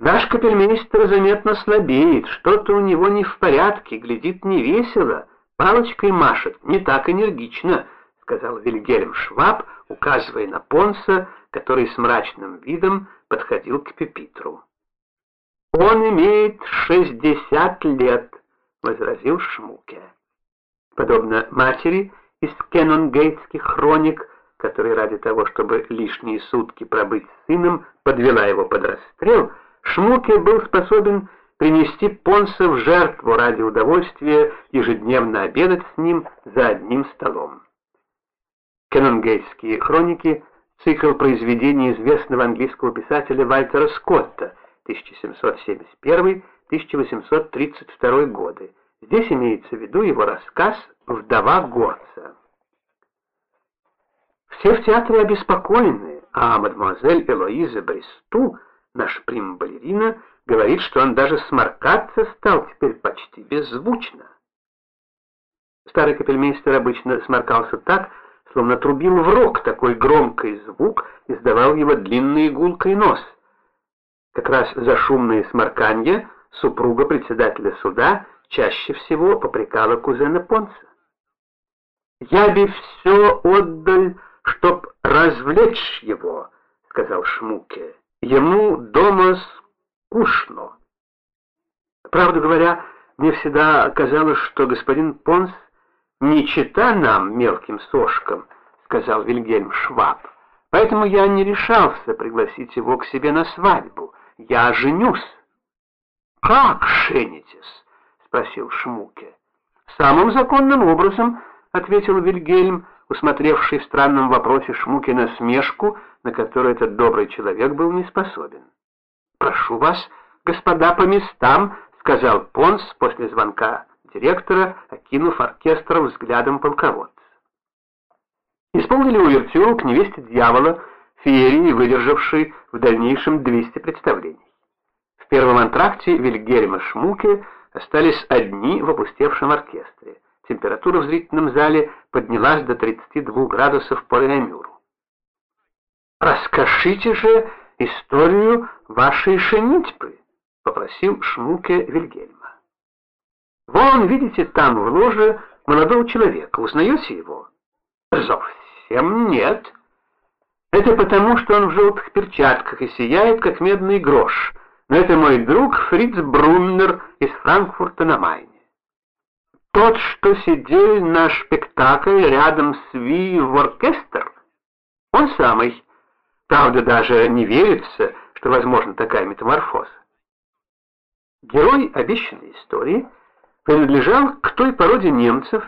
Наш капельмейстер заметно слабеет, что-то у него не в порядке, глядит невесело, палочкой машет, не так энергично, сказал Вильгельм Шваб, указывая на Понса, который с мрачным видом подходил к пепитру. «Он имеет шестьдесят лет», — возразил Шмуке. Подобно матери из кенонгейтских хроник, которая ради того, чтобы лишние сутки пробыть с сыном, подвела его под расстрел, Шмуке был способен принести Понса в жертву ради удовольствия ежедневно обедать с ним за одним столом. Кенонгейтские хроники — цикл произведений известного английского писателя Вальтера Скотта 1771-1832 годы. Здесь имеется в виду его рассказ «Вдова горца». Все в театре обеспокоены, а мадемуазель Элоиза Бресту, наша прима-балерина, говорит, что он даже сморкаться стал теперь почти беззвучно. Старый капельмейстер обычно сморкался так, словно трубил в рог, такой громкий звук издавал его длинный гулкой нос. Как раз за шумные сморканье супруга председателя суда чаще всего попрекала кузена Понца. «Я бы все отдал, чтоб развлечь его», — сказал Шмуке. «Ему дома скучно». Правду говоря, мне всегда казалось, что господин Понс не чита нам, мелким сошкам, сказал Вильгельм Шваб. Поэтому я не решался пригласить его к себе на свадьбу. Я женюсь. Как женитесь? спросил Шмуке. Самым законным образом, ответил Вильгельм, усмотревший в странном вопросе Шмуке насмешку, на которую этот добрый человек был не способен. Прошу вас, господа, по местам, сказал Понс после звонка директора, окинув оркестр взглядом полководца. Исполнили увертюру к невесте дьявола, феерии, выдержавшей в дальнейшем 200 представлений. В первом антракте Вильгельм и Шмуке остались одни в опустевшем оркестре. Температура в зрительном зале поднялась до 32 градусов по Реамюру. «Расскажите же историю вашей шенитьбы», — попросил Шмуке Вильгельм. Вон, видите, там в ложе молодого человека. Узнаете его? Совсем нет. Это потому, что он в желтых перчатках и сияет, как медный грош. Но это мой друг Фриц Бруннер из Франкфурта на Майне. Тот, что сидел на спектакль рядом с Ви в оркестр, он самый. Правда, даже не верится, что возможна такая метаморфоза. Герой обещанной истории — принадлежал к той породе немцев,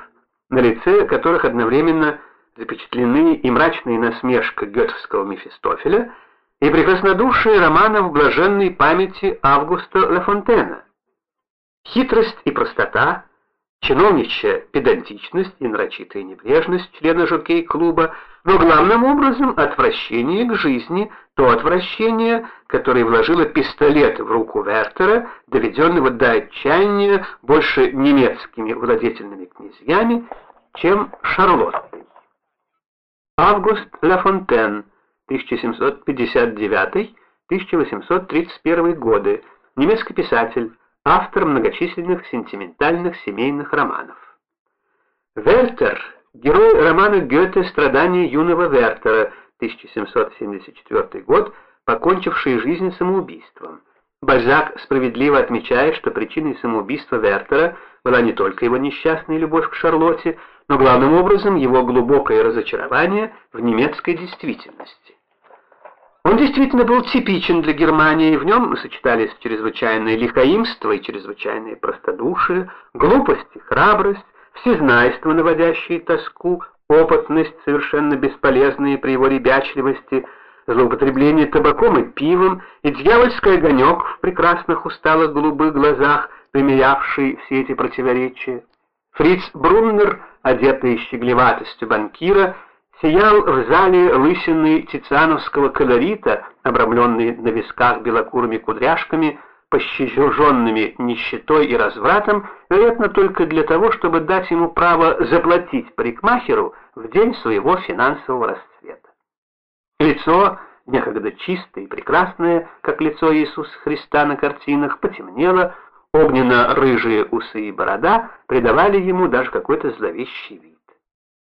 на лице которых одновременно запечатлены и мрачная насмешка гетовского Мефистофеля, и прекраснодушие романов блаженной памяти Августа Лафонтена. Хитрость и простота, чиновничья педантичность и нарочитая небрежность члена жокей-клуба, но главным образом отвращение к жизни, то отвращение, которое вложило пистолет в руку Вертера, доведенного до отчаяния больше немецкими владетельными князьями, чем Шарлоттой. Август Лафонтен, 1759-1831 годы, немецкий писатель, автор многочисленных сентиментальных семейных романов. Вертер – герой романа Гёте «Страдания юного Вертера», 1774 год, покончивший жизнь самоубийством. Бальзак справедливо отмечает, что причиной самоубийства Вертера была не только его несчастная любовь к Шарлотте, но главным образом его глубокое разочарование в немецкой действительности. Он действительно был типичен для Германии, в нем сочетались чрезвычайное лихоимство и чрезвычайное простодушие, глупость и храбрость, всезнайство, наводящее тоску, опытность, совершенно бесполезная при его ребячливости, злоупотребление табаком и пивом, и дьявольский огонек в прекрасных усталых голубых глазах, примерявший все эти противоречия. Фриц Бруннер, одетый щеглеватостью банкира, сиял в зале лысины тициановского колорита, обрамленный на висках белокурыми кудряшками, пощаженными нищетой и развратом, вероятно, только для того, чтобы дать ему право заплатить парикмахеру в день своего финансового расцвета. Лицо некогда чистое и прекрасное, как лицо Иисуса Христа на картинах, потемнело, огненно-рыжие усы и борода придавали ему даже какой-то зловещий вид.